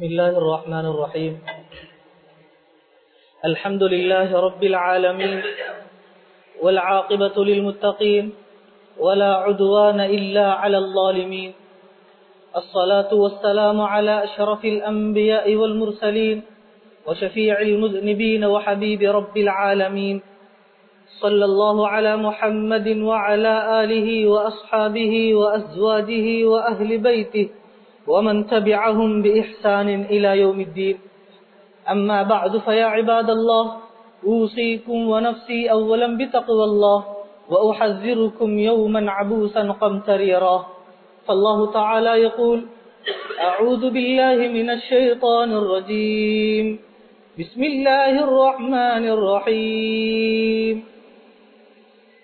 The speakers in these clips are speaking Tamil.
بسم الله الرحمن الرحيم الحمد لله رب العالمين والعاقبة للمتقين ولا عدوان إلا على الظالمين الصلاة والسلام على أشرف الأنبياء والمرسلين وشفيع المذنبين وحبيب رب العالمين صلى الله على محمد وعلى آله وأصحابه وأزواجه وأهل بيته ومن تبعهم بإحسان إلى يوم الدين. أما بعد فيا عباد الله أوصيكم ونفسي أولا بتقوى الله وأحذركم يوما عبوسا قمتريرا فالله تعالى يقول أعوذ بالله من الشيطان الرجيم. بسم الله الرحمن الرحيم.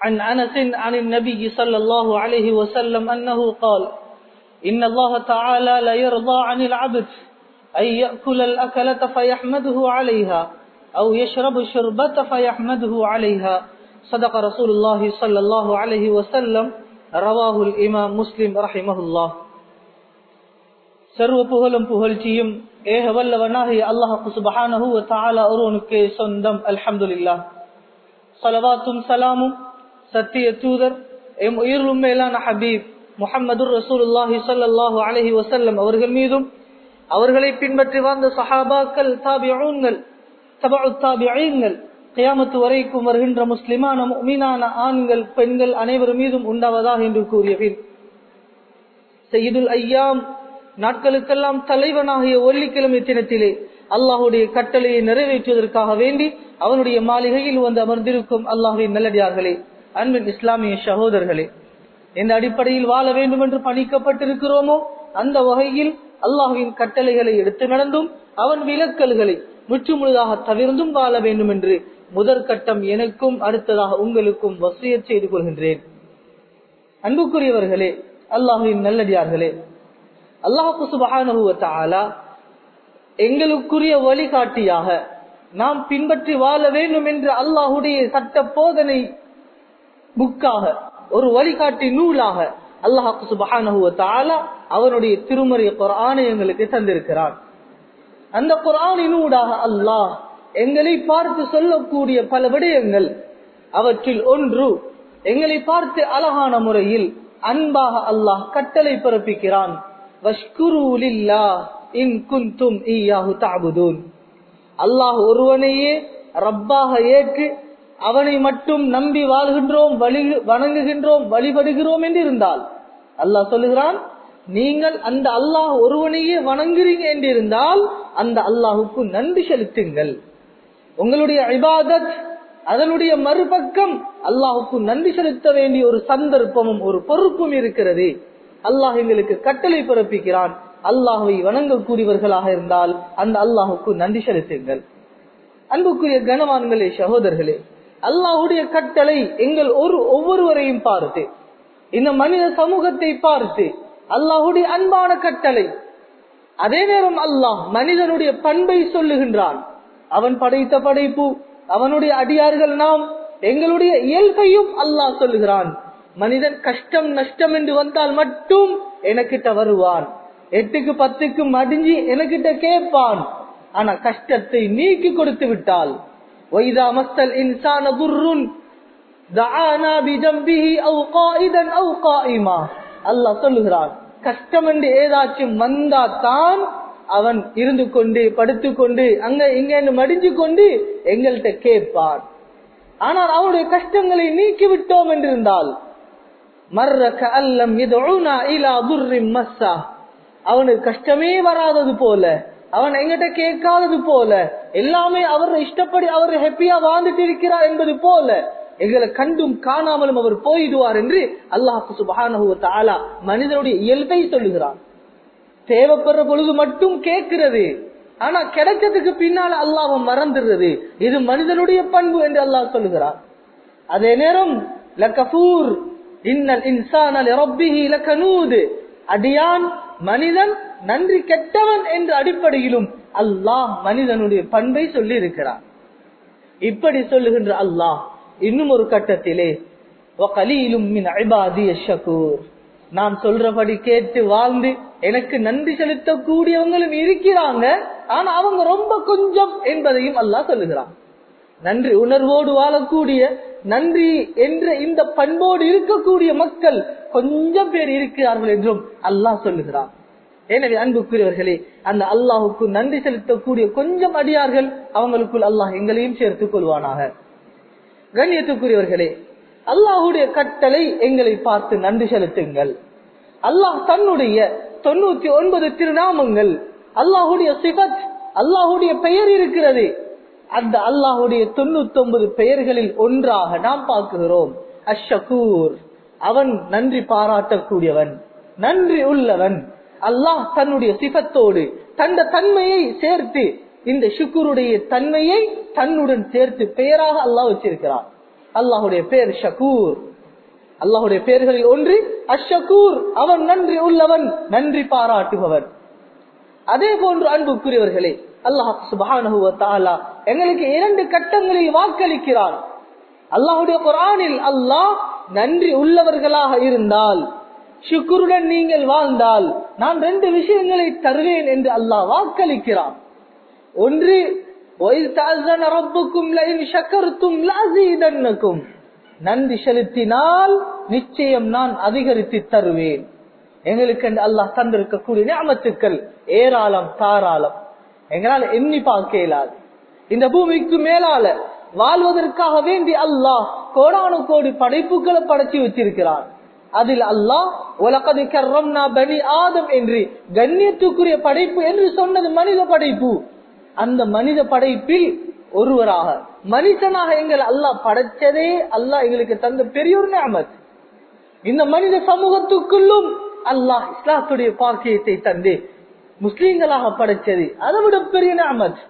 عن أنس عن النبي صلى الله عليه وسلم أنه قال إن الله تعالى لا يرضى عن العبد أن يأكل الأكلة فيحمده عليها أو يشرب الشربة فيحمده عليها صدق رسول الله صلى الله عليه وسلم رواه الإمام مسلم رحمه الله சர்வ புகழும் புகழ்ச்சியும் ஏக வல்லவனாகிய அல்லாஹு சுபஹானஹு தாலா ஒருவனுக்கே சொந்தம் அல்ஹம்துலில்லா சலவாத்தும் சலாமும் சத்திய தூதர் எம் உயிரும் ஹபீப் முகமது ரசூலுல்லாஹி சல்லாஹு அலஹி வசல்லம் அவர்கள் மீதும் அவர்களை பின்பற்றி வாழ்ந்த சஹாபாக்கள் தாபியூன்கள் தபு தாபியங்கள் கியாமத்து வரைக்கும் வருகின்ற முஸ்லிமான மீனான ஆண்கள் பெண்கள் அனைவர் மீதும் உண்டாவதாக என்று கூறிய பின் செய்யுதுல் ஐயாம் நாட்களுக்கெல்லாம் தலைவனாகிய ஒல்லிக்கிழமை தினத்திலே அல்லாஹுடைய கட்டளையை நிறைவேற்றுவதற்காக வேண்டி அவனுடைய மாளிகையில் வந்து அமர்ந்திருக்கும் அல்லாஹுவின் நல்லடியார்களே. அன்பின் இஸ்லாமிய சகோதரர்களே எந்த அடிப்படையில் வாழ வேண்டும் என்று பணிக்கப்பட்டிருக்கிறோமோ? அந்த வகையில் அல்லாஹுவின் கட்டளைகளை எடுத்து நடந்தும் அவன் விலக்கல்களை முற்றுமுழுதாக தவிர்ந்தும் வாழ வேண்டும் என்று முதற்கட்டம் எனக்கும் அடுத்ததாக உங்களுக்கும் வசிய செய்து கொள்கின்றேன். அன்புக்குரியவர்களே அல்லாஹுவின் நல்லடியார்களே அல்லாஹு சுபகானுவத்தாலா எங்களுக்குரிய வழிகாட்டியாக நாம் பின்பற்றி வாழ வேண்டும் என்று அல்லாஹுடைய சட்ட போதனை புக்காக ஒரு வழிகாட்டி நூலாக அல்லாஹு சுபகானுவத்தாலா அவனுடைய திருமறை குரானை எங்களுக்கு தந்திருக்கிறான். அந்த குரானினூடாக அல்லாஹ் எங்களை பார்த்து சொல்லக்கூடிய பல விடயங்கள் அவற்றில் ஒன்று எங்களை பார்த்து அழகான முறையில் அன்பாக அல்லாஹ் கட்டளை பிறப்பிக்கிறான். அல்லாஹ் ஒருவனையே ரப்பாக ஏற்று அவனை மட்டும் நம்பி வாழ்கின்றோம் வழி வணங்குகின்றோம் வழிபடுகிறோம் என்று இருந்தால் அல்லாஹ் சொல்லுகிறான் நீங்கள் அந்த அல்லாஹ் ஒருவனையே வணங்குறீங்க என்று இருந்தால் அந்த அல்லாஹுக்கு நன்றி செலுத்துங்கள். உங்களுடைய இபாதத் அதனுடைய மறுபக்கம் அல்லாஹுக்கு நன்றி செலுத்த வேண்டிய ஒரு சந்தர்ப்பமும் ஒரு பொறுப்பும் இருக்கிறது. அல்லாஹ் எங்களுக்கு கட்டளை பிறப்பிக்கிறான். அல்லாஹுவை வணங்கக்கூடியவர்களாக இருந்தால் அந்த அல்லாஹுக்கு நன்றி செலுத்துங்கள். அன்புக்குரிய கனவான்களே சகோதரர்களே அல்லாஹுடைய கட்டளை எங்கள் ஒரு ஒவ்வொருவரையும் பார்த்து இந்த மனித சமூகத்தை பார்த்து அல்லாஹுடைய அன்பான கட்டளை. அதே நேரம் அல்லாஹ் மனிதனுடைய பண்பை சொல்லுகின்றான். அவன் படைத்த படைப்பு அவனுடைய அடியார்கள் நாம் எங்களுடைய இயல்பையும் அல்லாஹ் சொல்லுகிறான். மனிதன் கஷ்டம் நஷ்டம் என்று வந்தால் மட்டும் எனக்கிட்ட வருவான். எட்டுக்கு பத்துக்கு மடிஞ்சி எனக்கிட்ட கேட்பான். ஆனா கஷ்டத்தை நீக்கி கொடுத்து விட்டால் வைதா மஸ்தல் இன்சான குர்ருன் அல்லாஹ் சொல்லுகிறான் கஷ்டம் என்று ஏதாச்சும் வந்தா தான் அவன் இருந்து கொண்டு படுத்துக்கொண்டு அங்க இங்க மடிஞ்சு கொண்டு எங்கள்கிட்ட கேட்பான். ஆனால் அவனுடைய கஷ்டங்களை நீக்கி விட்டோம் என்றிருந்தால் மர்ரக அல்லம் மஸ்ஸா. அவனுக்கு கஷ்டமே வராதது போல அவன் எங்கிட்ட கேட்காதது போல. எல்லாமே அவர் இஷ்டப்படி அவர் ஹாப்பியா வாழ்ந்துட்டு இருக்கிறார் என்பது போல. எங்களை கண்டும் காணாமலும் அவர் போயிடுவார் என்று அல்லாஹு சுபான மனிதனுடைய இயல்பை சொல்லுகிறான். தேவைப்படுற பொழுது மட்டும் கேட்கிறது. ஆனா கிடைச்சதுக்கு பின்னால அல்லாஹ் மறந்துடுறது. இது மனிதனுடைய பண்பு என்று அல்லாஹ் சொல்லுகிறார் அதே நேரம் லகஃபூர் இன்னல் இன்சான ரப்பிஹி லகனூது. அடியான் மனிதன் நன்றி கெட்டவன் என்ற அடிப்படையிலும் அல்லாஹ் மனிதனுடைய பண்பை சொல்லி இருக்கிறான் இப்படி சொல்லுகின்ற அல்லாஹ் இன்னும் ஒரு கட்டத்திலே நான் சொல்றபடி கேட்டு வாழ்ந்து எனக்கு நன்றி செலுத்தக்கூடியவங்களும் இருக்கிறாங்க. ஆனா அவங்க ரொம்ப கொஞ்சம் என்பதையும் அல்லாஹ் சொல்லுகிறான். நன்றி உணர்வோடு வாழக்கூடிய நன்றி என்ற இந்த பண்போடு இருக்கக்கூடிய மக்கள் கொஞ்சம் பேர் இருக்கிறார்கள் என்றும் அல்லாஹ் சொல்லுகிறான். எனவே அன்புக்குரியவர்களே அந்த அல்லாஹுக்கு நன்றி செலுத்தக்கூடிய கொஞ்சம் அடியார்கள் அவங்களுக்குள் அல்லாஹ் எங்களையும் சேர்த்துக் கொள்வானாக. கண்ணியத்துக்குரியவர்களே அல்லாஹுடைய கட்டளை எங்களை பார்த்து நன்றி செலுத்துங்கள். அல்லாஹ் தன்னுடைய தொண்ணூத்தி ஒன்பது திருநாமங்கள் அல்லாஹுடைய சிபத் அல்லாஹுடைய பெயர் இருக்கிறது. அந்த அல்லாஹுடைய தொண்ணூத்தி ஒன்பது பெயர்களில் ஒன்றாக நாம் பார்க்கிறோம். அஷகூர். அவன் நன்றி பாராட்டக்கூடியவன். நன்றி உள்ளவன். அல்லாஹ் தன்னுடைய சிபத்தோடு தந்த தன்மையை சேர்த்து இந்த ஷுக்குருடைய தன்மையை தன்னுடன் சேர்த்து பெயராக அல்லாஹ் வச்சிருக்கிறார் அல்லாஹுடைய பெயர் ஷகூர். அல்லாஹுடைய பெயர்களில் ஒன்று அஷகூர். அவன் நன்றி உள்ளவன் நன்றி பாராட்டுபவன். அதே போன்று அன்புக்குரியவர்களே அல்லாஹ் சுபானுவ எங்களுக்கு இரண்டு கட்டங்களில் வாக்களிக்கிறான். அல்லாஹுடைய குரானில் அல்லாஹ் நன்றி உள்ளவர்களாக இருந்தால் சுக்குருடன் நீங்கள் வாழ்ந்தால் நான் ரெண்டு விஷயங்களை தருவேன் என்று அல்லாஹ் வாக்களிக்கிறான். ஒன்று நன்றி செலுத்தினால் நிச்சயம் நான் அதிகரித்து தருவேன். எங்களுக்கு அல்லாஹ் தந்திருக்கக்கூடிய ஞாபத்துக்கள் ஏராளம் தாராளம். எங்களால் எண்ணி பார்க்க இயலாது. இந்த பூமிக்கு மேலால வாழ்வதற்காக வேண்டி அல்லாஹ் கோடானு கோடி படைப்புகளை படைச்சு வச்சிருக்கிறான். அதில் அல்லாஹ் உலகது கர்ரம்னா பனி ஆதம் என்று கண்ணியத்துக்குரிய படைப்பு என்று சொன்னது மனித படைப்பு. அந்த மனித படைப்பில் ஒருவராக மனிதனாக எங்கள் அல்லாஹ் படைச்சதே அல்லாஹ் எங்களுக்கு தந்த பெரிய ஒரு இந்த மனித சமூகத்துக்குள்ளும் அல்லாஹ் இஸ்லாத்துடைய பாக்கியத்தை தந்து. முஸ்லீம்களாக படைச்சது அதை விட பெரிய நியமத்.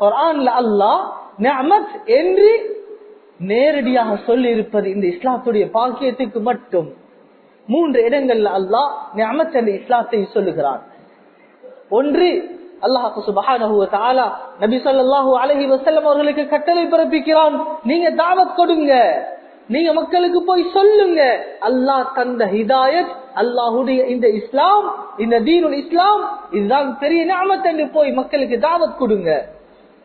குரான்ல அல்லாஹ் நியமத் என்று நேரடியாக சொல்லி இருப்பது இந்த இஸ்லாத்துடைய பாக்கியத்துக்கு மட்டும். மூன்று இடங்கள்ல அல்லாஹ் நியமத் என்ற இஸ்லாத்தை சொல்லுகிறான். ஒன்று அல்லாஹு சுபஹானஹு வ தஆலா நபி ஸல்லல்லாஹு அலைஹி வஸல்லம் அவர்களுக்கு கட்டளை பிறப்பிக்கிறான். நீங்க தாவத் கொடுங்க. நீங்க மக்களுக்கு போய் சொல்லுங்க அல்லாஹ் தந்த ஹிதாயத் அல்லாஹுடைய இந்த இஸ்லாம் இந்த தீனுல் இஸ்லாம் இதுதான் பெரிய நியமத் என்று போய் மக்களுக்கு தாவத் கொடுங்க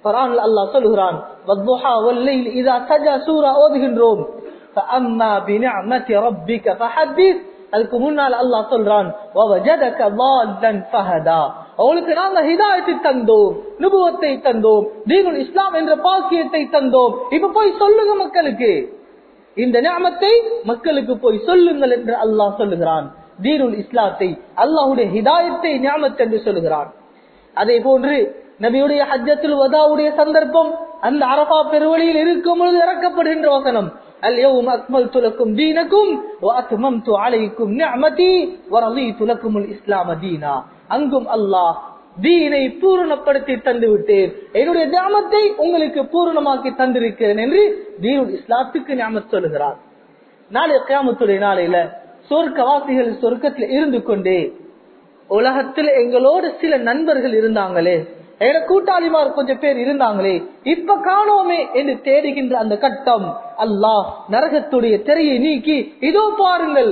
குர்ஆன்ல அல்லாஹ் சொல்கிறான் வத்ஹா வல்லைல் இதா சஜா சூரா ஓதுகின்றோம் فأما بنعمة ربك فحدث அதுக்கு முன்னால் அல்லாஹ் சொல்றான் அவளுக்கு நாங்க ஹிதாயத்தை தந்தோம் நுபுவத்தை தந்தோம் தீனுல் இஸ்லாம் என்ற பாக்கியத்தை தந்தோம் இப்ப போய் சொல்லுங்க மக்களுக்கு இந்த ஞாபத்தை மக்களுக்கு போய் சொல்லுங்கள் என்று அல்லாஹ் சொல்லுகிறான் தீனுல் இஸ்லாத்தை அல்லாஹுடைய ஹிதாயத்தை ஞாபத் என்று சொல்லுகிறான் அதே போன்று நபியுடைய ஹஜ்ஜத்தில் வதாவுடைய சந்தர்ப்பம் அந்த அரபா பெருவழியில் இருக்கும் பொழுது இறக்கப்படுகின்ற வசனம் اليوم أكملت لكم دينكم وأتممت عليكم نعمتي ورضيت لكم الإسلام دينا அங்கும் அல்லாஹ் தீனை பூரணப்படுத்தி தந்து விட்டேன். என்னுடைய ஞாபத்தை உங்களுக்கு பூரணமாக்கி தந்திருக்கிறேன் என்று தீனுல் இஸ்லாத்துக்கு ஞாபகம் சொல்லுகிறார். நாளை கிராமத்துடைய நாளையில சொர்க்கவாசிகள் சொர்க்கத்தில் இருந்து கொண்டே உலகத்தில் எங்களோடு சில நண்பர்கள் இருந்தாங்களே எங்க கூட்டாளிமார் கொஞ்சம் பேர் இருந்தாங்களே இப்ப காணோமே என்று தேடுகின்ற அந்த கட்டம் அல்லாஹ் நரகத்துடைய திரையை நீக்கி இதோ பாருங்கள்.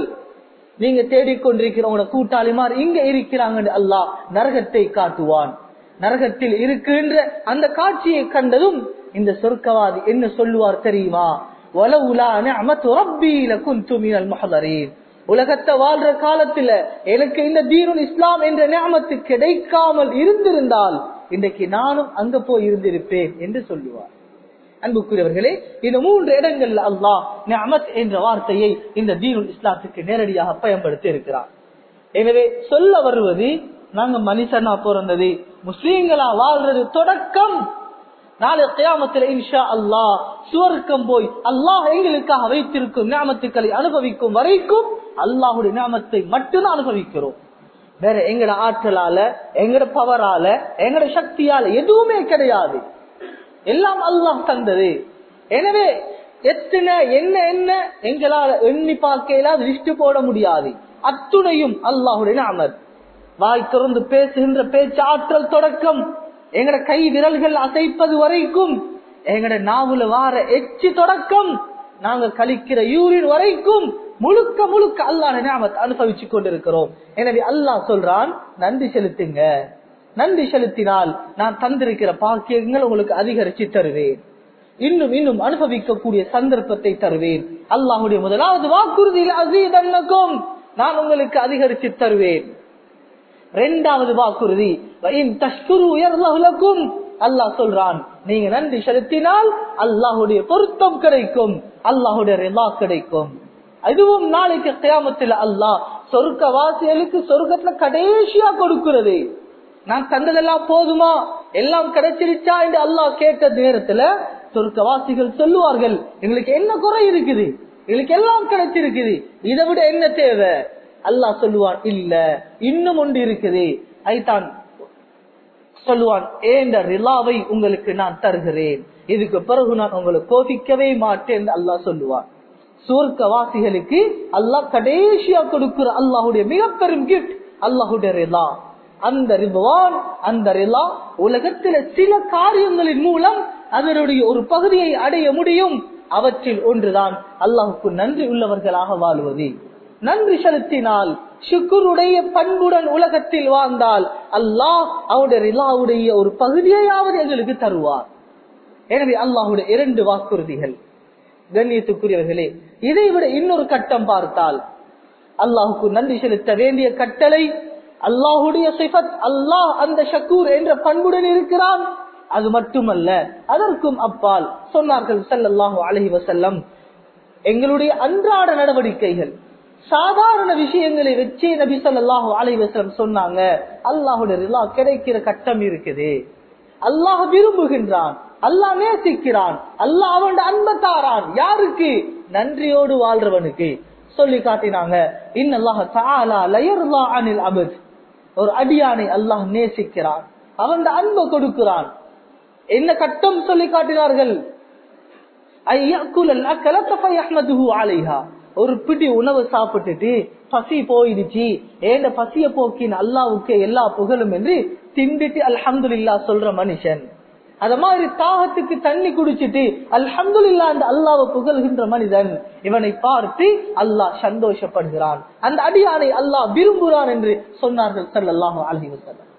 நீங்க தேடிக்கொண்டிருக்கிற உங்களோட கூட்டாளிமார் இங்க இருக்கிறாங்க அல்லாஹ் நரகத்தை காட்டுவான். நரகத்தில் இருக்கின்ற அந்த காட்சியை கண்டதும் இந்த சொர்க்கவாதி என்ன சொல்லுவார் தெரியுமா? உலகத்தை வாழ்ற காலத்துல எனக்கு இந்த தீனுல் இஸ்லாம் என்ற நியமத்து கிடைக்காமல் இருந்திருந்தால் இன்றைக்கு நானும் அங்க போய் இருந்திருப்பேன் என்று சொல்லுவார். அன்புக்குரியவர்களே இந்த மூன்று இடங்கள்ல அல்லாஹ் நியமத் என்ற வார்த்தையை இந்த தீனுல் இஸ்லாத்துக்கு நேரடியாக பயன்படுத்தி இருக்கிறார் எனவே சொல்ல வருவது நாங்க மனுஷனா பிறந்தது முஸ்லீம்களா வாழ்றது தொடக்கம். நாளை கியாமத்தில் இன்ஷா அல்லாஹ் சுவர்க்கம் போய் அல்லாஹ் எங்களுக்காக வைத்திருக்கும் ஞாபத்துக்களை அனுபவிக்கும் வரைக்கும் அல்லாஹுடைய ஞாபத்தை மட்டும்தான் அனுபவிக்கிறோம். வேற எங்கட ஆற்றலால எங்கட பவரால எங்கட சக்தியால எதுவுமே கிடையாது. எல்லாம் அல்லாஹ் தந்தது. எனவே எத்தனை என்ன என்ன எங்களால் எண்ணி பார்க்கையில லிஸ்ட் போட முடியாது. அத்துணையும் அல்லாஹுடைய அமர் வாய் திறந்து பேசுகின்ற பேச்சு ஆற்றல் தொடக்கம். எங்கட கை விரல்கள் அசைப்பது வரைக்கும் எங்கட நாவுல வார எச்சி தொடக்கம். நாங்க கழிக்கிற யூரின் வரைக்கும் முழுக்க முழுக்க அல்லாஹ் நியாமத் அனுபவிச்சு கொண்டிருக்கிறோம். எனவே அல்லாஹ் சொல்றான் நன்றி செலுத்துங்க. நன்றி செலுத்தினால் நான் தந்திருக்கிற பாக்கியங்கள் உங்களுக்கு அதிகரித்து தருவேன். இன்னும் இன்னும் அனுபவிக்கக்கூடிய சந்தர்ப்பத்தை தருவேன். அல்லாஹுடைய முதலாவது வாக்குறுதியில் அசீதன்னக்கும் நான் உங்களுக்கு அதிகரித்து தருவேன். இரண்டாவது வாக்குறுதி உயர்லகும் அல்லாஹ் சொல்றான் நீங்க நன்றி செலுத்தினால் அல்லாஹுடைய பொருத்தம் கிடைக்கும் அல்லாஹுடைய ரிலா கிடைக்கும். அதுவும் நாளைக்கு கியாமத்தில் அல்லாஹ் சொர்க்க வாசிகளுக்கு சொர்க்கத்துல கடைசியா கொடுக்கிறது. நான் தந்ததெல்லாம் போதுமா? எல்லாம் கிடைச்சிருச்சா என்று அல்லாஹ் கேட்ட நேரத்துல சொர்க்கவாசிகள் சொல்லுவார்கள் எங்களுக்கு என்ன குறை இருக்குது? எங்களுக்கு எல்லாம் கிடைச்சிருக்குது. இதை விட என்ன தேவை? அல்லாஹ் சொல்லுவான் இல்ல இன்னும் ஒன்று இருக்குது. ஐத்தான் சொல்லுவான் ஏந்த ரிலாவை உங்களுக்கு நான் தருகிறேன். இதுக்கு பிறகு நான் உங்களை கோபிக்கவே மாட்டேன் அல்லாஹ் சொல்லுவான். சூர்க்கவாசிகளுக்கு அல்லாஹ் கடைசியா கொடுக்கிற அல்லாஹுடைய மிக பெரும் கிஃப்ட் அல்லாஹுடைய ரிலா. அந்த ரிபவான் அந்த ரிலா உலகத்தில சில காரியங்களின் மூலம் அதனுடைய ஒரு பகுதியை அடைய முடியும். அவற்றில் ஒன்றுதான் அல்லாஹுக்கு நன்றி உள்ளவர்களாக வாழ்வது. நன்றி செலுத்தினால் சுக்குருடைய பண்புடன் உலகத்தில் வாழ்ந்தால் அல்லாஹ் அவருடைய ரிலாவுடைய ஒரு பகுதியையாவது எங்களுக்கு தருவார். எனவே அல்லாஹுடைய இரண்டு வாக்குறுதிகள். கண்ணியத்துக்குரியவர்களே இதை விட இன்னொரு கட்டம் பார்த்தால் அல்லாஹுக்கு நன்றி செலுத்த வேண்டிய கட்டளை அல்லாஹுடைய சிபத் அல்லாஹ் அந்த ஷக்கூர் என்ற பண்புடன் இருக்கிறான். அது மட்டுமல்ல அதற்கும் அப்பால் சொன்னார்கள் சல்லல்லாஹு அலஹி வசல்லம் எங்களுடைய அன்றாட நடவடிக்கைகள் சாதாரண விஷயங்களை வச்சே நபி சொல்லாஹு அலஹி சொன்னாங்க அல்லாஹுடைய கிடைக்கிற கட்டம் இருக்குது. அல்லாஹ் விரும்புகின்றான் அல்லாஹ் நேசிக்கிறான் அல்லாஹ் அவன் அன்பை தாரான் யாருக்கு? நன்றியோடு வாழ்றவனுக்கு. சொல்லி காட்டினாங்க இன்னல்லாஹ் அனில் அபத். ஒரு அடியானை அல்லாஹ் நேசிக்கிறான். அவன் அன்பை கொடுக்கிறான். என்ன கட்டம் சொல்லி காட்டினார்கள்? ஒரு பிடி உணவு சாப்பிட்டுட்டு பசி போயிடுச்சு. ஏண்ட பசிய போக்கின் அல்லாவுக்கு எல்லா புகழும் என்று திண்டுட்டு அல்ஹம்துல்லா சொல்ற மனுஷன். அத மாதிரி தாகத்துக்கு தண்ணி குடிச்சிட்டு அல்ஹம்துல்லா அந்த அல்லாவை புகழ்கின்ற மனிதன் இவனை பார்த்து அல்லாஹ் சந்தோஷப்படுகிறான். அந்த அடியானை அல்லாஹ் விரும்புகிறான் என்று சொன்னார்கள் சல்லாஹு அலஹி வசல்லம்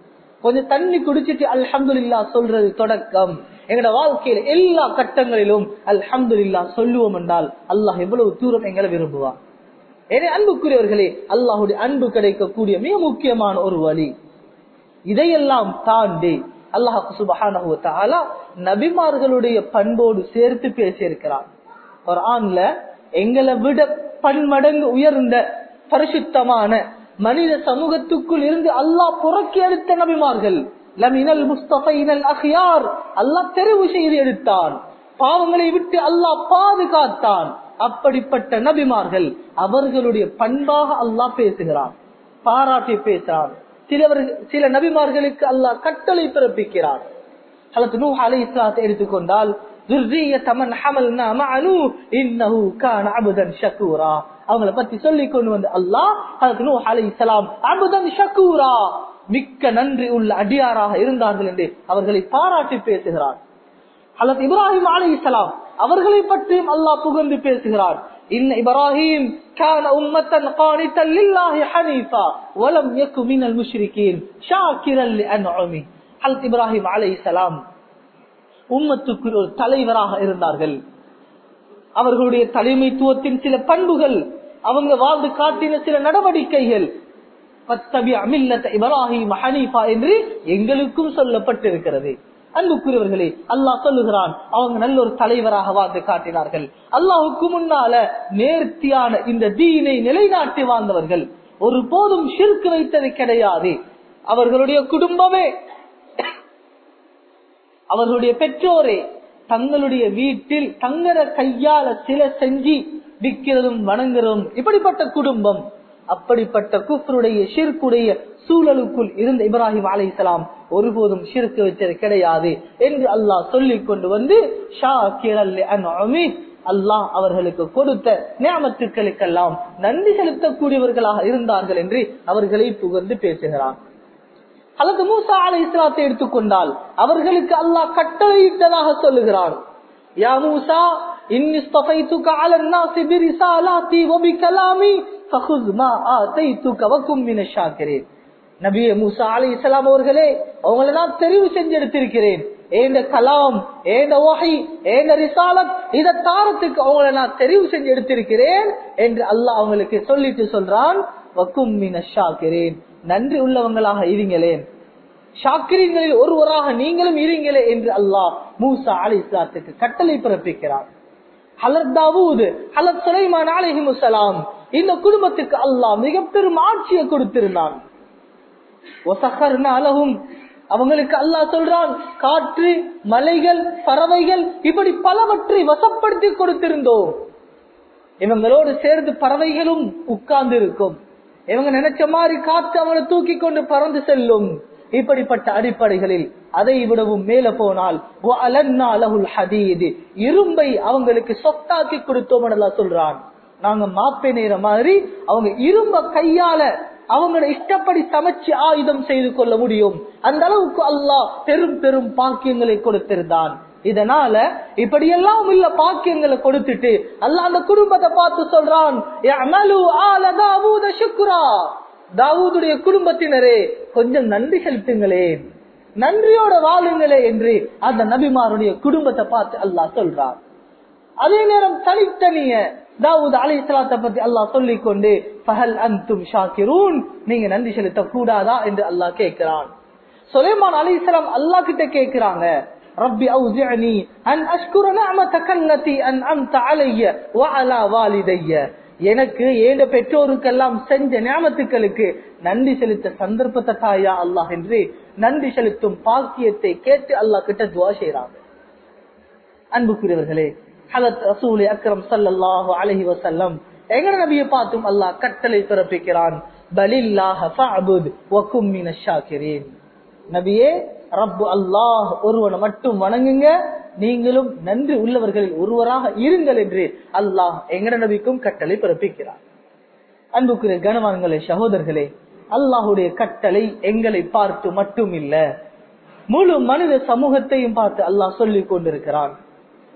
கொஞ்சம் தண்ணி குடிச்சிட்டு அல்ஹம்துல்லா சொல்றது தொடக்கம். எங்களோட வாழ்க்கையில எல்லா கட்டங்களிலும் அல்ஹம்துல்லா சொல்லுவோம் என்றால் அல்லாஹ் எவ்வளவு தூரம் எங்களை விரும்புவான். எனவே அன்புக்குரியவர்களே அல்லாஹுடைய அன்பு கிடைக்கக்கூடிய மிக முக்கியமான ஒரு வழி இதையெல்லாம் தாண்டி அல்லாஹ் சுபஹான நபிமார்களுடைய பண்போடு சேர்த்து பேசியிருக்கிறான். ஒரு எங்களை விட பன்மடங்கு உயர்ந்த பரிசுத்தமான மனித சமூகத்துக்குள் இருந்து அல்லாஹ் புறக்கி எடுத்த நபிமார்கள். லமினல் முஸ்தபைனல் அஹ்யார். அல்லாஹ் தெரிவு செய்து எடுத்தான். பாவங்களை விட்டு அல்லாஹ் பாதுகாத்தான். அப்படிப்பட்ட நபிமார்கள் அவர்களுடைய பண்பாக அல்லாஹ் பேசுகிறான். பாராட்டி பேசுறான் சில நபிமார்களுக்கு அல்லாஹ் கட்டளை பிறப்பிக்கிறார். அல்லது நூ அலை இஸ்லாத்தை எடுத்துக்கொண்டால் அவங்கள பத்தி சொல்லி கொண்டு வந்து அல்லாஹ் அபுதன் ஷக்கூரா மிக்க நன்றி உள்ள அடியாராக இருந்தார்கள் என்று அவர்களை பாராட்டி பேசுகிறார். அல்லது இப்ராஹிம் அலி இஸ்லாம் அவர்களை பற்றியும் அல்லாஹ் புகழ்ந்து பேசுகிறார். إن إبراهيم كان أمة قانتا لله حنيفا ولم يكن من المشركين شاكرا لأنعمه حلت إبراهيم عليه السلام உம்மத்துக்கு ஒரு தலைவராக இருந்தார்கள் அவர்களுடைய தலைமைத்துவத்தின் சில பண்புகள் அவங்க வாழ்ந்து காட்டின சில நடவடிக்கைகள் இப்ராஹிம் ஹனீஃபா என்று எங்களுக்கும் சொல்லப்பட்டிருக்கிறது அன்புக்குரியவர்களே அல்லாஹ் சொல்லுகிறான் அவங்க நல்ல ஒரு தலைவராக வாழ்ந்து காட்டினார்கள். அல்லாஹுக்கு முன்னால நேர்த்தியான இந்த தீனை நிலைநாட்டி வாழ்ந்தவர்கள் ஒரு போதும் சிற்கு வைத்தது கிடையாது. அவர்களுடைய குடும்பமே அவர்களுடைய பெற்றோரே தங்களுடைய வீட்டில் தங்கர கையால சில செஞ்சு விற்கிறதும் வணங்குறதும் இப்படிப்பட்ட குடும்பம் அப்படிப்பட்ட குஃப்ருடைய சிற்குடைய சூழலுக்குள் இருந்த இப்ராஹிம் அலைஹிஸ்ஸலாம் ஒருபோதும் ஷிர்க்கு வச்சது கிடையாது என்று அல்லாஹ் சொல்லிக் கொண்டு வந்து ஷாக்கிரல் அன்உமி அல்லாஹ் அவர்களுக்கு கொடுத்த நியமத்துக்களுக்கெல்லாம் நன்றி செலுத்தக்கூடியவர்களாக இருந்தார்கள் என்று அவர்களை புகழ்ந்து பேசுகிறான். அல்லது மூசா அலை இஸ்லாத்தை எடுத்துக்கொண்டால் அவர்களுக்கு அல்லாஹ் கட்டளையிட்டதாக சொல்லுகிறான். யா மூசா இன்னி ஸ்தஃபைத்துக நபிய முசா அலி இஸ்லாம் அவர்களே அவங்கள நான் தெரிவு செஞ்செடுத்திருக்கிறேன் ஏந்த கலாம் ஏந்த ஓஹை ஏந்த ரிசாலத் இத தாரத்துக்கு அவங்கள நான் தெரிவு செஞ்சு எடுத்திருக்கிறேன் என்று அல்லாஹ் அவங்களுக்கு சொல்லிட்டு சொல்றான். வக்கும் மீன நன்றி உள்ளவங்களாக இருங்களேன் ஷாக்கிரீன்களில் ஒருவராக நீங்களும் இருங்களே என்று அல்லாஹ் மூசா அலி இஸ்லாத்துக்கு கட்டளை பிறப்பிக்கிறார் ஹலத் தாவூது ஹலத் சுலைமான் அலிஹிமுசலாம் இந்த குடும்பத்துக்கு அல்லாஹ் மிக பெரும் ஆட்சியை கொடுத்திருந்தான். அழகும் அவங்களுக்கு அல்லாஹ் சொல்றான் காற்று மலைகள் பறவைகள் இப்படி பலவற்றை வசப்படுத்தி கொடுத்திருந்தோம். இவங்களோடு சேர்ந்து பறவைகளும் உட்கார்ந்து இருக்கும் இவங்க நினைச்ச மாதிரி காற்று அவனை தூக்கி கொண்டு பறந்து செல்லும். இப்படிப்பட்ட அடிப்படைகளில் அதை விடவும் மேல போனால் இரும்பை அவங்களுக்கு சொத்தாக்கி கொடுத்தோம் சொல்றான். நாங்க மாப்பை நேர மாதிரி அவங்க இரும்ப கையால அவங்களை இஷ்டப்படி சமைச்சு ஆயுதம் செய்து கொள்ள முடியும். அந்த அளவுக்கு அல்லாஹ் பெரும் பெரும் பாக்கியங்களை கொடுத்திருந்தான். இதனால இப்படியெல்லாம் உள்ள பாக்கியங்களை கொடுத்துட்டு அல்லாஹ் அந்த குடும்பத்தை பார்த்து சொல்றான் தாவூதுடைய குடும்பத்தினரே கொஞ்சம் நன்றி செலுத்துங்களேன். நன்றியோட வாழுங்களே என்று அந்த நபிமாருடைய குடும்பத்தை பார்த்து அல்லாஹ் சொல்றான். அதே நேரம் தனித்தனிய தாவூத் அலி இஸ்லாத்தை பத்தி அல்லாஹ் சொல்லிக் கொண்டு பகல் அந்தும் ஷாக்கிரூன் நீங்க நன்றி செலுத்த கூடாதா என்று அல்லாஹ் கேட்கிறான் சுலைமான் அலி இஸ்லாம் அல்லாஹ் கிட்ட கேட்கிறாங்க ربي أوزعني أن أشكر نعمتك التي أنعمت علي وعلى والدي எனக்கு ஏண்ட பெற்றோருக்கெல்லாம் செஞ்ச ஞாபகத்துக்களுக்கு நன்றி செலுத்த சந்தர்ப்பத்தை தாயா அல்லாஹ் என்று நன்றி செலுத்தும் பாக்கியத்தை கேட்டு அல்லாஹ் கிட்ட துவா செய்யறாங்க அன்புக்குரியவர்களே ஹலத் ரசூல் அக்ரம் சல்லல்லாஹு அலஹி வசல்லம் எங்கட நபியை பார்த்தும் அல்லாஹ் கட்டளை பிறப்பிக்கிறான். பலில்லாஹ ஃபஅபுத் வகும் மினஷ் நபியே ரப்பு அல்லாஹ் ஒருவனை மட்டும் வணங்குங்க. நீங்களும் நன்றி உள்ளவர்களில் ஒருவராக இருங்கள் என்று அல்லாஹ் எங்கட நபிக்கும் கட்டளை பிறப்பிக்கிறான். அன்புக்குரிய கனவான்களே சகோதரர்களே அல்லாஹுடைய கட்டளை எங்களை பார்த்து மட்டும் இல்ல முழு மனித சமூகத்தையும் பார்த்து அல்லாஹ் சொல்லிக் கொண்டிருக்கிறான்.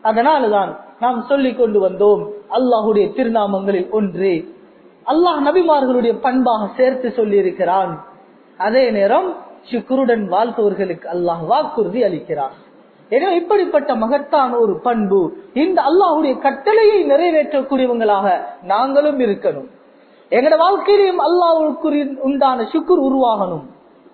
அதனாலதான் நாம் சொல்லிக் கொண்டு வந்தோம் அல்லாஹுடைய திருநாமங்களில் ஒன்று. அல்லாஹ் நபிமார்களுடைய பண்பாக சேர்த்து சொல்லி இருக்கிறான் அதே நேரம் சுக்குருடன் வாழ்பவர்களுக்கு அல்லாஹ் வாக்குறுதி அளிக்கிறான் எனவே இப்படிப்பட்ட மகத்தான ஒரு பண்பு இந்த அல்லாஹுடைய கட்டளையை நிறைவேற்றக்கூடியவங்களாக நாங்களும் இருக்கணும். எங்கட வாழ்க்கையிலையும் அல்லாஹுக்கு உண்டான சுக்குர் உருவாகணும்.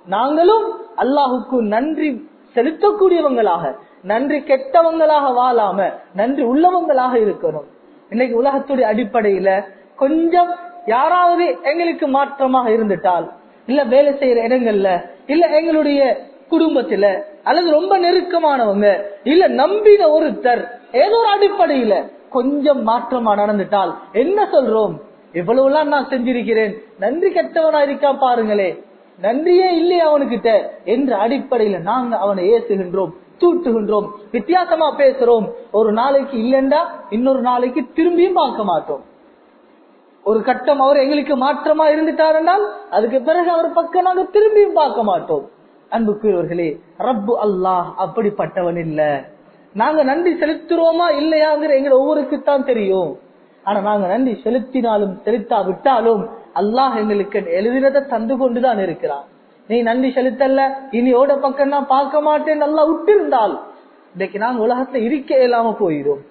நாங்களும் அல்லாஹுக்கு நன்றி செலுத்தக்கூடியவங்களாக நன்றி கெட்டவங்களாக வாழாம நன்றி உள்ளவங்களாக இருக்கணும். இன்னைக்கு உலகத்துடைய அடிப்படையில கொஞ்சம் யாராவது எங்களுக்கு மாற்றமாக இருந்துட்டால் இல்ல வேலை செய்யற இடங்கள்ல இல்ல எங்களுடைய குடும்பத்துல அல்லது ரொம்ப நெருக்கமானவங்க இல்ல நம்பின ஒருத்தர் ஏதோ ஒரு அடிப்படையில கொஞ்சம் மாற்றமா நடந்துட்டால் என்ன சொல்றோம்? இவ்வளவுலாம் நான் செஞ்சிருக்கிறேன். நன்றி கெட்டவனா இருக்கா பாருங்களே. நன்றியே இல்லையே அவனுக்கிட்ட? என்ற அடிப்படையில நாங்க அவனை ஏசுகின்றோம். தூட்டுகின்றோம் வித்தியாசமா பேசுறோம். ஒரு நாளைக்கு இல்லைண்டா இன்னொரு நாளைக்கு திரும்பியும் பார்க்க மாட்டோம். ஒரு கட்டம் அவர் எங்களுக்கு மாற்றமா இருந்துட்டாருனால் அதுக்கு பிறகு அவர் பக்கம் நாங்க திரும்பியும் பார்க்க மாட்டோம். அன்புக்குரியவர்களே ரப்பு அல்லாஹ் அப்படிப்பட்டவன் இல்ல. நாங்க நன்றி செலுத்துறோமா இல்லையாங்கிற எங்க ஒவ்வொருக்குத்தான் தெரியும். ஆனா நாங்க நன்றி செலுத்தினாலும் செலுத்தா விட்டாலும் அல்லாஹ் எங்களுக்கு எழுதினதை தந்து கொண்டுதான் இருக்கிறான். நீ நன்றி செலுத்தல இனியோட பக்கம் நான் பார்க்க மாட்டேன் நல்லா விட்டிருந்தால் இன்றைக்கு நாங்க உலகத்துல இருக்க இல்லாம போயிடும்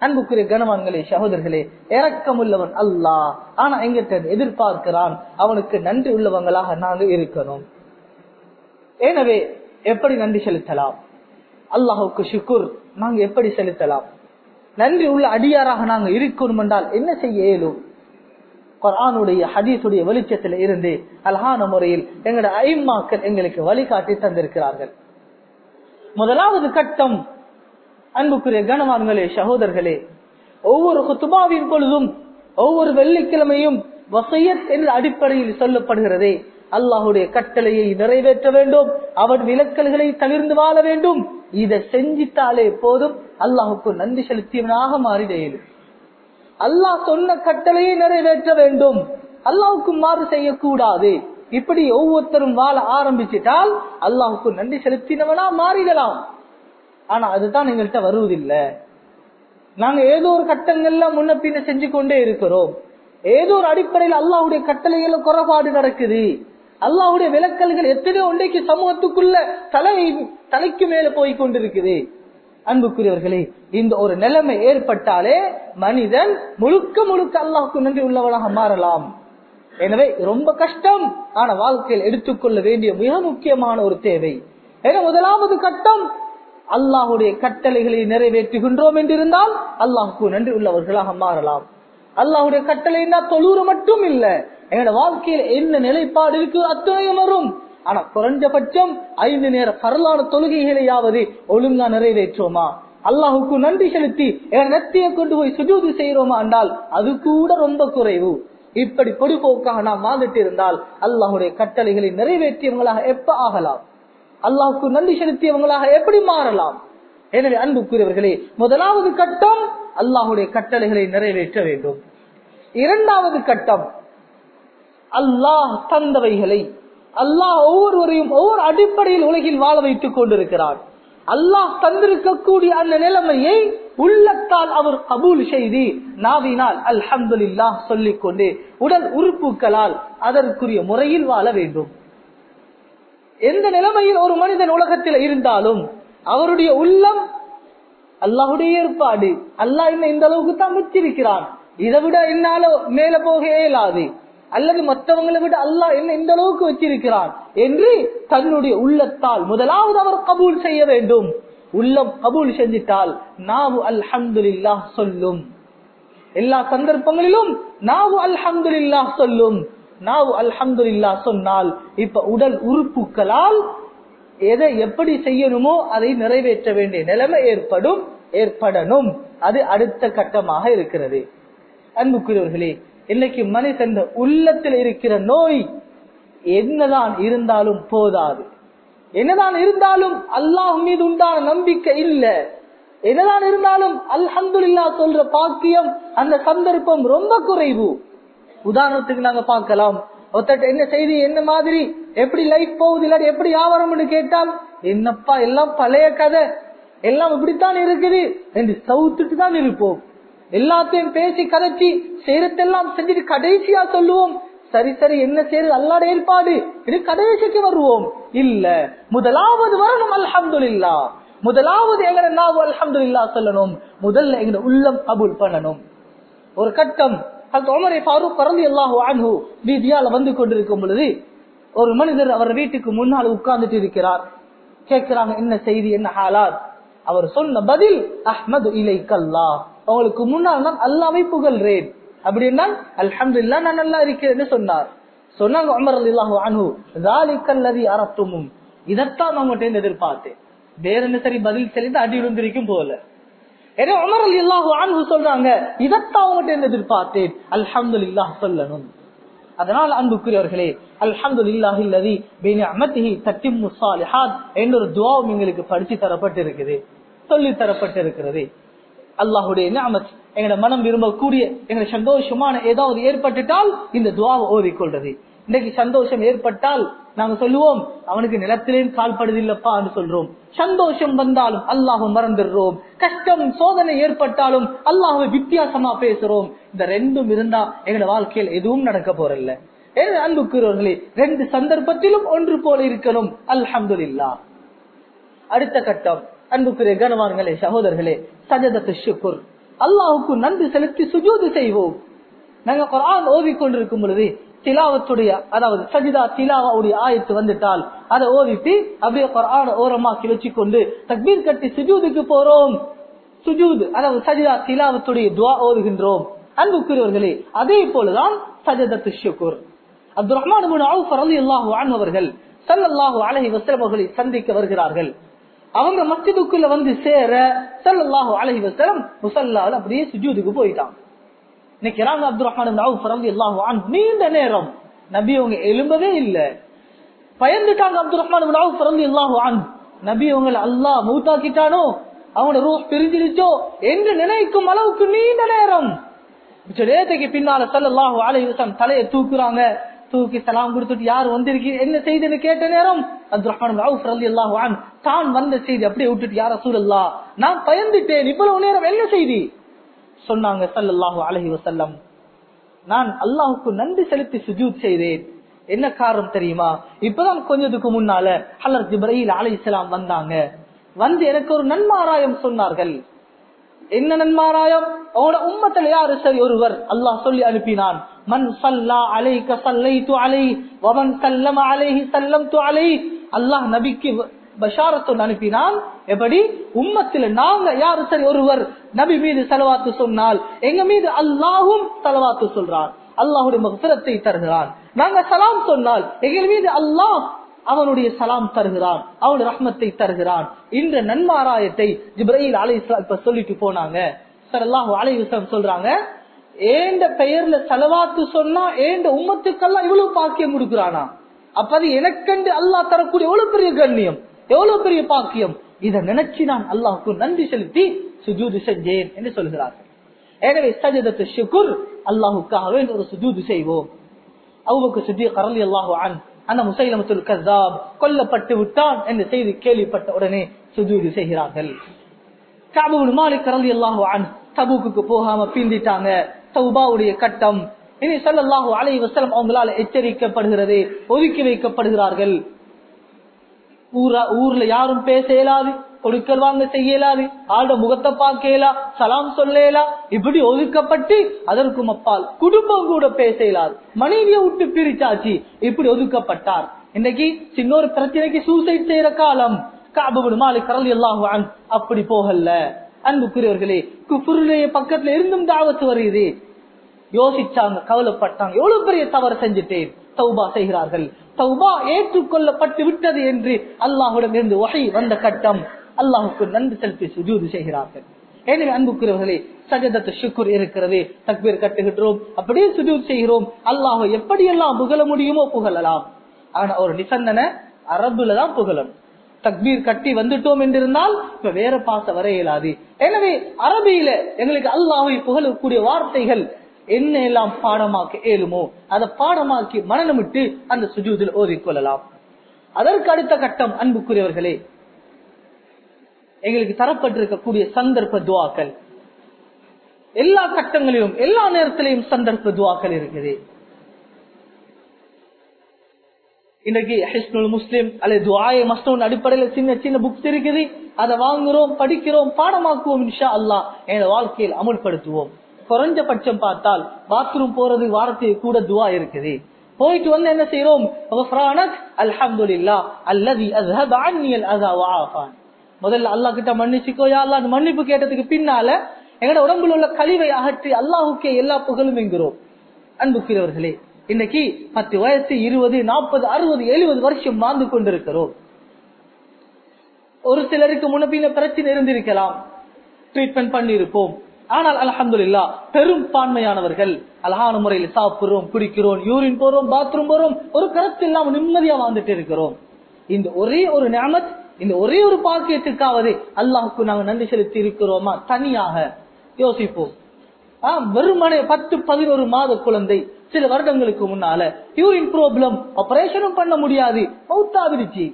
அன்புக்குரிய கனவான்களே சகோதரர்களே இறக்கம் உள்ளவன் அல்லா ஆனா எங்கிட்ட எதிர்பார்க்கிறான் அவனுக்கு நன்றி உள்ளவங்களாக நாங்க இருக்கணும். எனவே எப்படி நன்றி செலுத்தலாம்? அல்லாஹுக்கு சுக்குர் நாங்க எப்படி செலுத்தலாம்? நன்றி உள்ள அடியாராக நாங்க இருக்கணும் என்றால் என்ன செய்ய இயலும்? குரானுடைய ஹதீசுடைய வெளிச்சத்தில் இருந்து அழகான முறையில் எங்களோட ஐம்மாக்கள் எங்களுக்கு வழிகாட்டி தந்திருக்கிறார்கள். முதலாவது கட்டம் அன்புக்குரிய கனவான்களே சகோதரர்களே ஒவ்வொரு குத்துபாவின் பொழுதும் ஒவ்வொரு வெள்ளிக்கிழமையும் வசையத் என்ற அடிப்படையில் சொல்லப்படுகிறதே. அல்லாஹுடைய கட்டளையை நிறைவேற்ற வேண்டும் அவன் விலக்கல்களை தவிர்ந்து வாழ வேண்டும். இதை செஞ்சிட்டாலே போதும் அல்லாஹுக்கு நன்றி செலுத்தியவனாக மாறிடையது அல்லாஹ் சொன்ன கட்டளையை நிறைவேற்ற வேண்டும். அல்லாவுக்கு மாறு செய்யக்கூடாது. இப்படி ஒவ்வொருத்தரும் வாழ ஆரம்பிச்சிட்டால் அல்லாஹுக்கு நன்றி செலுத்தினவனா மாறிடலாம். ஆனா அதுதான் எங்கள்கிட்ட வருவதில்லை. நாங்க ஏதோ ஒரு கட்டங்கள்ல முன்ன பின்ன செஞ்சு கொண்டே இருக்கிறோம். ஏதோ ஒரு அடிப்படையில் அல்லாஹுடைய கட்டளைகள குறைபாடு நடக்குது. அல்லாஹுடைய விளக்கல்கள் எத்தனையோ ஒன்றைக்கு சமூகத்துக்குள்ள தலை தலைக்கு மேல போய் கொண்டிருக்குது. அன்புக்குரியவர்களே இந்த ஒரு நிலைமை ஏற்பட்டாலே மனிதன் முழுக்க முழுக்க அல்லாஹுக்கு நன்றி உள்ளவனாக மாறலாம். எனவே ரொம்ப கஷ்டம். ஆன வாழ்க்கையில் எடுத்துக்கொள்ள வேண்டிய மிக முக்கியமான ஒரு தேவை. ஏன்னா முதலாவது கட்டம் அல்லாஹுடைய கட்டளைகளை நிறைவேற்றுகின்றோம் என்றிருந்தால் அல்லாஹுக்கு நன்றி உள்ளவர்களாக மாறலாம். அல்லாஹுடைய கட்டளைன்னா தொழுறு மட்டும் இல்ல. எங்களோட வாழ்க்கையில் என்ன நிலைப்பாடு இருக்கு அத்தனையும் வரும். ஆனா குறைஞ்சபட்சம் ஐந்து நேர பரலான தொழுகைகளையாவது ஒழுங்கா நிறைவேற்றுவோமா? அல்லாஹுக்கு நன்றி செலுத்தி என் நெத்தியை கொண்டு போய் சுஜூதி செய்யறோமா என்றால் அது கூட ரொம்ப குறைவு. இப்படி பொடுபோக்காக நாம் வாழ்ந்துட்டு இருந்தால் அல்லாஹுடைய கட்டளைகளை நிறைவேற்றியவங்களாக எப்ப ஆகலாம்? அல்லாஹுக்கு நன்றி செலுத்தியவங்களாக எப்படி மாறலாம்? எனவே அன்புக்குரியவர்களே முதலாவது கட்டம் அல்லாஹுடைய கட்டளைகளை நிறைவேற்ற வேண்டும். இரண்டாவது கட்டம் அல்லாஹ் தந்தவைகளை அல்லாஹ் ஒவ்வொருவரையும் ஒவ்வொரு அடிப்படையில் உலகில் வாழ வைத்துக் கொண்டிருக்கிறான். அல்லாஹ் தந்திருக்கக்கூடிய அந்த நிலைமையை உள்ளத்தால் அவர் கபூல் செய்து நாவினால் அல்ஹம்துல்லா சொல்லிக் கொண்டு உடல் உறுப்புகளால் அதற்குரிய முறையில் வாழ வேண்டும். எந்த நிலைமையில் ஒரு மனிதன் உலகத்தில் இருந்தாலும் அவருடைய உள்ளம் அல்லாஹுடைய ஏற்பாடு. அல்லாஹ் என்ன இந்த அளவுக்கு தான் வச்சிருக்கிறான் இதை விட என்னால மேல போக இயலாது அல்லது மற்றவங்களை விட அல்லாஹ் என்ன இந்த அளவுக்கு வச்சிருக்கிறான் என்று தன்னுடைய உள்ளத்தால் முதலாவது அவர் கபூல் செய்ய வேண்டும். உள்ளம் கபூல் செஞ்சிட்டால் நாவு அல்ஹம்துல்லா சொல்லும். எல்லா சந்தர்ப்பங்களிலும் நாவு அல்ஹம்துல்லா சொல்லும். நாவு அல்ஹம்துல்லா சொன்னால் இப்ப உடல் உறுப்புகளால் எதை எப்படி செய்யணுமோ அதை நிறைவேற்ற வேண்டிய நிலைமை ஏற்படும் ஏற்படணும். அது அடுத்த கட்டமாக இருக்கிறது. அன்புக்குரியவர்களே இன்னைக்கு மனிதன் உள்ளத்தில் இருக்கிற நோய் என்னதான் இருந்தாலும் போதாது. என்னதான் இருந்தாலும் அல்லாஹ் மீது உண்டான நம்பிக்கை இல்ல. என்னதான் இருந்தாலும் அல்ஹம்துல்லா சொல்ற பாக்கியம் அந்த சந்தர்ப்பம் ரொம்ப குறைவு. உதாரணத்துக்கு நாங்க பார்க்கலாம். ஒருத்தட்ட என்ன செய்தி என்ன மாதிரி எப்படி லைஃப் போகுது இல்லாட்டி எப்படி வியாபாரம்னு கேட்டால் என்னப்பா எல்லாம் பழைய கதை. எல்லாம் இப்படித்தான் இருக்குது. என்று சவுத்துட்டு தான் இருப்போம். எல்லாத்தையும் பேசி கதைச்சி செய்யறதெல்லாம் செஞ்சுட்டு கடைசியா சொல்லுவோம். சரி சரி என்ன செய்யறது அல்லாட ஏற்பாடு. இது கடைசிக்கு வருவோம். இல்ல முதலாவது வரணும் அல்ஹம்துல்லா முதலாவது எங்க நாவு அல்ஹம்துல்லா சொல்லணும். முதல்ல எங்க உள்ளம் கபூல் பண்ணணும். ஒரு கட்டம். உமரை ஃபாரூக் பறந்து எல்லாஹு அன்ஹு வீதியால வந்து கொண்டிருக்கும் பொழுது ஒரு மனிதர் அவர் வீட்டுக்கு முன்னால் உட்கார்ந்துட்டு இருக்கிறார். கேட்கிறாங்க என்ன செய்தி என்ன ஹாலாத்? அவர் சொன்ன பதில் அஹ்மது இலை கல்லா உங்களுக்கு முன்னால் நான் அல்லாவை புகழ்றேன். அப்படின்னா அல்ஹம்துல்லா நான் நல்லா இருக்கிறேன்னு சொன்னார். சொன்னாங்க உமர் அல்லாஹு அன்ஹு தாலிக்கல்லதி அரத்துமும் இதைத்தான் நான் உங்கள்கிட்ட எதிர்பார்த்தேன். வேற என்ன சரி பதில் சொல்லி அடி விழுந்திருக்கும் போல. ஏன்னா உமர் அலி அல்லாஹு அன்ஹு சொல்றாங்க இதைத்தான் உங்கள்கிட்ட எதிர்பார்த்தேன். அல்ஹம்துல்லா சொல்லணும். அதனால் அன்புக்குரியவர்களே அல்ஹம்து இல்லாஹில்லதி பினிஅமத்திஹி தத்திம்மு முசாலிஹாத் என்ற ஒரு துஆவும் எங்களுக்கு படிச்சு தரப்பட்டிருக்குது சொல்லி தரப்பட்டிருக்கிறது. அல்லாஹுடைய நிஅமத் எங்களோட மனம் விரும்பக்கூடிய எங்களை சந்தோஷமான ஏதாவது ஏற்பட்டுட்டால் இந்த துவாவை ஓதிக்கொள்றது. இன்னைக்கு சந்தோஷம் ஏற்பட்டால் நாங்க சொல்லுவோம் அவனுக்கு நிலத்திலேயும் கால்படுதில்லப்பா என்று சொல்றோம். சந்தோஷம் வந்தாலும் அல்லாஹ் மறந்துடுறோம். கஷ்டம் சோதனை ஏற்பட்டாலும் அல்லாஹை வித்தியாசமா பேசுறோம். இந்த ரெண்டும் இருந்தா எங்களோட வாழ்க்கையில் எதுவும் நடக்க போறல்ல அன்புக்குறவர்களே ரெண்டு சந்தர்ப்பத்திலும் ஒன்று போல இருக்கணும். அல்ஹம்துல்லா அடுத்த கட்டம். அன்புக்குரிய கனவான்களே சகோதரர்களே சஜதத்து ஷுக்குர். அல்லாஹுக்கு நன்றி செலுத்தி சுஜூது செய்வோம். நாங்க குரான் ஓதிக்கொண்டிருக்கும் பொழுது திலாவத்துடைய அதாவது சஜிதா திலாவுடைய ஆயத்து வந்துட்டால் அதை ஓதிட்டு அப்படியே குரான ஓரமாக்கி கொண்டு தக்பீர் கட்டி சுஜூதுக்கு போறோம். சுஜூது அதாவது சஜிதா திலாவத்துடைய துவா ஓதுகின்றோம். அன்புக்குரியவர்களே அதே போலதான் சஜதத்து ஷுக்குர். அப்துல் ரஹ்மான் அவர்கள் சல்லாஹு அலஹி வஸ்லம் அவர்களை சந்திக்க வருகிறார்கள். அவங்க மஸ்ஜிதுக்குள்ள வந்து சேர சல்லாஹு அலஹி வஸ்லம் முசல்லால் அப்படியே சுஜூதுக்கு போயிட்டாங்க. நிக்கிறாங்க அப்துல் ரஹ்மான் நீண்ட நேரம் நபி அவங்க எழும்பவே இல்லை. பயந்துட்டாங்க அப்துல் ரஹ்மான் பிறந்து இல்லாஹு ஆன் நபி அவங்களை அல்லாஹ் மூத்தாக்கிட்டானோ? அவனோட ரூஹ் பிரிஞ்சிருச்சோ? என்று நினைக்கும் அளவுக்கு நீண்ட நேரம். நேரத்துக்கு பின்னால சல்லாஹு அலைவசம் தலையை தூக்குறாங்க. தூக்கி சலாம் கொடுத்துட்டு யார் வந்திருக்கீங்க என்ன செய்தின்னு கேட்ட நேரம் அப்துல் ரஹ்மான் தான் வந்த செய்தி அப்படியே விட்டுட்டு யார சூழல்லா நான் பயந்துட்டேன். இவ்வளவு நேரம் என்ன செய்தி? சொன்னாங்க சல்லாஹு அலஹி வசல்லம் நான் அல்லாஹுக்கு நன்றி செலுத்தி சுஜூத் செய்தேன். என்ன காரணம் தெரியுமா? இப்பதான் கொஞ்சத்துக்கு முன்னால ஹலர் ஜிப்ரஹீல் அலைஹிஸ்ஸலாம் வந்தாங்க. வந்து எனக்கு ஒரு நன்மாராயம் சொன்னார்கள். என்ன நன்மாராயம்? அவங்களோட உம்மத்தில் யாரு சரி? ஒருவர். அல்லாஹ் சொல்லி அனுப்பினான். மன் சல்லா அலைக சல்லைத்து அலை வமன் சல்லம அலைஹி சல்லம்து அலை அல்லாஹ் நபிக்கு பஷாரத்து அனுப்பினான். எப்படி? உம்மத்தில் நாங்க யாரு சரி? ஒருவர் நபி மீது செலவாத்து சொன்னால் எங்க மீது அல்லாஹும் செலவாத்து சொல்றான் அல்லாஹுடைய மகசிரத்தை தருகிறான் நாங்க சலாம் சொன்னால் எங்கள் மீது அல்லாஹ் அவனுடைய சலாம் தருகிறான். அவனுடைய ரஹ்மத்தை தருகிறான். இந்த நன்மாராயத்தை ஜிப்ரஹில் அலை இப்ப சொல்லிட்டு போனாங்க. சார் அல்லாஹு அலை சொல்றாங்க ஏண்ட பெயர்ல செலவாத்து சொன்னா ஏண்ட உம்மத்துக்கெல்லாம் இவ்வளவு பாக்கியம் கொடுக்குறானா? அப்ப அது எனக்கென்று அல்லாஹ் தரக்கூடிய எவ்வளவு பெரிய கண்ணியம் எவ்வளவு பெரிய பாக்கியம்? இதை நினைச்சு நான் அல்லாஹுக்கு நன்றி செலுத்தி சுஜூது செஞ்சேன் என்று சொல்கிறார்கள். எனவே சஜிதத்து ஷுக்குர் அல்லாஹுக்காக ஒரு சுஜூது செய்வோம். அவுக்கு சுஜி கரலி அல்லாஹு அன் அந்த முசைலமத்துல் கசாப் கொல்லப்பட்டு விட்டான் என்ற செய்தி கேள்விப்பட்ட உடனே சுஜூது செய்கிறார்கள். காபுல் மாலிக் கரலி அல்லாஹு அன் தபுக்கு போகாம பீந்திட்டாங்க தௌபாவுடைய கட்டம். இனி சல்லாஹு அலை வசலம் அவங்களால எச்சரிக்கப்படுகிறது ஒதுக்கி வைக்கப்படுகிறார்கள். ஊரா ஊர்ல யாரும் பேச இயலாது கொடுக்கல் வாங்க செய்ய இயலாது ஆட முகத்தை பார்க்க இயலா சலாம் சொல்ல இயலா இப்படி ஒதுக்கப்பட்டு அதற்கும் அப்பால் குடும்பம் கூட பேச இயலாது. மனைவியை விட்டு பிரிச்சாச்சு இப்படி ஒதுக்கப்பட்டார். இன்னைக்கு சின்னொரு பிரச்சனைக்கு சூசைட் செய்யற காலம். காபுபுடு மாலை கரல் எல்லாம் அப்படி போகல. அன்புக்குரியவர்களே குஃபுருடைய பக்கத்துல இருந்தும் தாவத்து வருது யோசிச்சாங்க கவலைப்பட்டாங்க எவ்வளவு பெரிய தவறு செஞ்சுட்டேன்? தௌபா செய்கிறார்கள். தௌபா ஏற்றுக்கொள்ளப்பட்டு விட்டது என்று அல்லாஹுடன் இருந்து வகை வந்த கட்டம். அல்லாஹுக்கு நன்றி செலுத்தி சுஜூது செய்கிறார்கள். எனவே அன்புக்குரியவர்களே சஜதத்து சுக்குர் இருக்கிறது. தக்பீர் கட்டுகின்றோம் அப்படியே சுஜூத் செய்கிறோம். அல்லாஹ் எப்படியெல்லாம் புகழ முடியுமோ புகழலாம். ஆனா ஒரு நிபந்தனை அரபுல தான் புகழணும் தக்பீர் கட்டி வந்துட்டோம் என்றிருந்தால் இப்ப வேற பாச வர இயலாது. எனவே அரபியில எங்களுக்கு அல்லாவை புகழக்கூடிய வார்த்தைகள் என்ன எல்லாம் பாடமாக்க இயலுமோ அதை பாடமாக்கி மனநமிட்டு அந்த சுஜூதில் ஓதிக்கொள்ளலாம் அதற்கு அடுத்த கட்டம் அன்புக்குரியவர்களே எங்களுக்கு தரப்பட்டிருக்கக்கூடிய சந்தர்ப்ப துவாக்கள். எல்லா கட்டங்களிலும் எல்லா நேரத்திலையும் சந்தர்ப்ப துவாக்கள் இருக்குது. இன்னைக்கு ஹிஸ்னுல் முஸ்லிம் அல்லது துவாய மஸ்டோன் அடிப்படையில சின்ன சின்ன புக்ஸ் இருக்குது. அதை வாங்குறோம் படிக்கிறோம் பாடமாக்குவோம் இன்ஷா அல்லா என வாழ்க்கையில் அமுல்படுத்துவோம். குறைஞ்சபட்சம் பார்த்தால் பாத்ரூம் போறது வாரத்துக்கு கூட துவா இருக்குது. போயிட்டு வந்து என்ன செய்யறோம் அல்ஹம்துல்லா அல்லதி அஸ்ஹப் அன்னி அல் அதா முதல்ல அல்லாஹ் கிட்ட மன்னிச்சுக்கோ யா அல்லாஹ் மன்னிப்பு கேட்டதுக்கு பின்னால எங்கட உடம்புல உள்ள கழிவை அகற்றி அல்லாஹுக்கே எல்லா புகழும் என்கிறோம். அன்புக்கிறவர்களே இன்னைக்கு பத்து வயசு இருபது நாற்பது அறுபது எழுபது வருஷம் வாழ்ந்து கொண்டிருக்கிறோம். ஒரு சிலருக்கு முன்ன பிரச்சனை இருந்திருக்கலாம். ட்ரீட்மெண்ட் பண்ணியிருப்போம். ஆனால் ஆனால் அலமதுல்லா பெரும் பான்மையானவர்கள். அழகான முறையில் சாப்பிடுறோம் குடிக்கிறோம் யூரின் போறோம் பாத்ரூம் போறோம் ஒரு கருத்து இல்லாம நிம்மதியா வாழ்ந்துட்டு இருக்கிறோம். இந்த ஒரே ஒரு நியமத் இந்த ஒரே ஒரு பாக்கியத்துக்காவது அல்லாஹுக்கு நாங்க நன்றி செலுத்தி இருக்கிறோமா? தனியாக. யோசிப்போம். வெறுமனே பத்து பதினோரு மாத குழந்தை. சில வருடங்களுக்கு முன்னால. யூரின் ப்ராப்ளம் ஆபரேஷனும் பண்ண முடியாது. மௌத்தாவிடுச்சு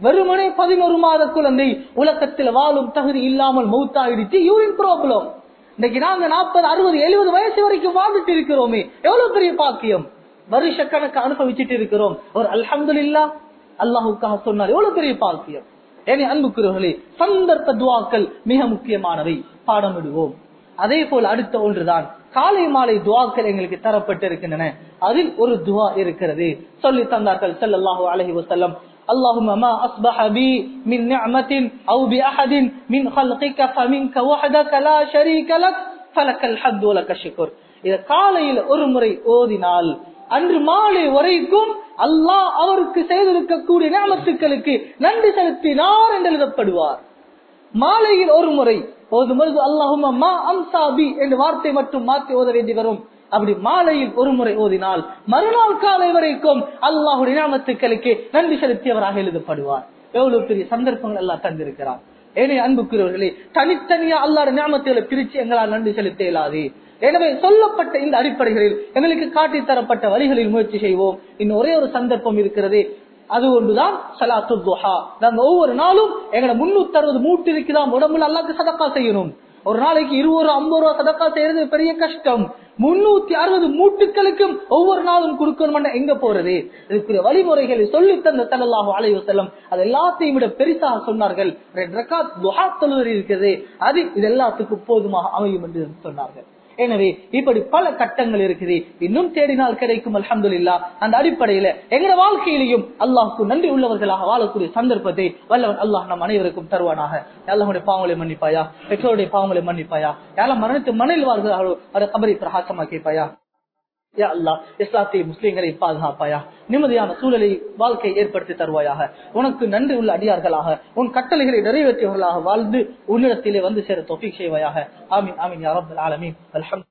வெறுமனே பதினோரு மாத குழந்தை. உலகத்தில் வாழும் தகுதி இல்லாமல் மௌத்தாயிடுச்சு யூரின் ப்ராப்ளம் இன்னைக்கு நாங்க நாற்பது அறுபது எழுபது வயசு வரைக்கும் வாழ்ந்துட்டு இருக்கிறோமே. எவ்வளவு பெரிய பாக்கியம்? வருஷ கணக்கு அனுபவிச்சுட்டு இருக்கிறோம். ஒரு அல்ஹம்து இல்லா அல்லாஹுக்காக சொன்னார். எவ்வளவு பெரிய பாக்கியம்? ஏனே அன்புக்குறவர்களே சந்தர்ப்ப துவாக்கள் மிக முக்கியமானவை. பாடமிடுவோம் அதே போல் அடுத்த ஒன்றுதான் காலை மாலை துவாக்கள் எங்களுக்கு தரப்பட்டிருக்கின்றன அதில் ஒரு துவா இருக்கிறது சொல்லி தந்தார்கள் ஸல்லல்லாஹு அலைஹி வஸல்லம் اللهم ما أصبح بي من نعمة أو بأحد من خلقك فمنك وحدك لا شريك لك فلك الحمد ولك الشكر இத காலையில் ஒரு முறை ஓதினால் அன்று மாலை வரைக்கும் அல்லாஹ் அவருக்கு செய்திருக்கக்கூடிய நியமத்துக்களுக்கு நன்றி செலுத்தினார் என்று எழுதப்படுவார் மாலையில் ஒரு முறை ஓதும் பொழுது அல்லாஹும் மா அம்சாபி என்ற வார்த்தை மட்டும் மாற்றி ஓத வேண்டி வரும். அப்படி மாலையில் ஒரு முறை ஓதினால் மறுநாள் காலை வரைக்கும் அல்லாஹுடைய நாமத்துக்களுக்கு நன்றி செலுத்தியவராக எழுதப்படுவார். எவ்வளவு பெரிய சந்தர்ப்பங்கள் எல்லாம் தந்திருக்கிறார் ஏனே அன்புக்குரியவர்களே தனித்தனியா அல்லாட ஞாபகங்களை பிரிச்சு எங்களால் நன்றி செலுத்த இயலாது. எனவே சொல்லப்பட்ட இந்த அடிப்படைகளில் எங்களுக்கு காட்டித்தரப்பட்ட வழிகளில் முயற்சி செய்வோம். இன்னும் ஒரே ஒரு சந்தர்ப்பம் இருக்கிறது. அது ஒன்றுதான் சலாத்து துஹா. நாங்க ஒவ்வொரு நாளும் எங்களை முன்னூத்தி அறுபது மூட்டு இருக்குதான் உடம்புல அல்லாக்கு சதக்கா செய்யணும். ஒரு நாளைக்கு இருபது ரூபா ஐம்பது ரூபா சதக்கா செய்யறது பெரிய கஷ்டம். முன்னூத்தி அறுபது மூட்டுகளுக்கும் ஒவ்வொரு நாளும் கொடுக்கணும் எங்க போறது? இதுக்குரிய வழிமுறைகளை சொல்லி தந்த தனல்லாஹு அலைஹி செல்லம் அது எல்லாத்தையும் விட பெரிசாக சொன்னார்கள். ரெண்டு ரக்காத் துஹா தொழுவது இருக்கிறது. அது இது எல்லாத்துக்கும் போதுமாக அமையும் என்று சொன்னார்கள். எனவே இப்படி பல கட்டங்கள் இருக்குது. இன்னும் தேடினால் கிடைக்கும் அல்ஹம்துலில்லா. அந்த அடிப்படையில எங்க வாழ்க்கையிலையும் அல்லாஹுக்கு நன்றி உள்ளவர்களாக வாழக்கூடிய சந்தர்ப்பத்தை வல்லவன் அல்லாஹ் நம் அனைவருக்கும் தருவானாக. அல்லாஹுடைய பாவங்களை மன்னிப்பாயா? பெற்றோருடைய பாவங்களை மன்னிப்பாயா? யாரும் மரணித்து மனையில் வாழ்கிறார்களோ அதை கபரை பிரகாசமாக்கிப்பாயா? யா அல்லா இஸ்லாத்தை முஸ்லிம்களை பாதுகாப்பாயா? நிம்மதியான சூழலை வாழ்க்கை ஏற்படுத்தி தருவாயாக. உனக்கு நன்றி உள்ள அடியார்களாக உன் கட்டளைகளை நிறைவேற்றியவர்களாக வாழ்ந்து உன்னிடத்திலே வந்து சேர தொகை செய்வாயாக. ஆமீன் ஆமீன் யா ஆலமீன். அல்ஹம்து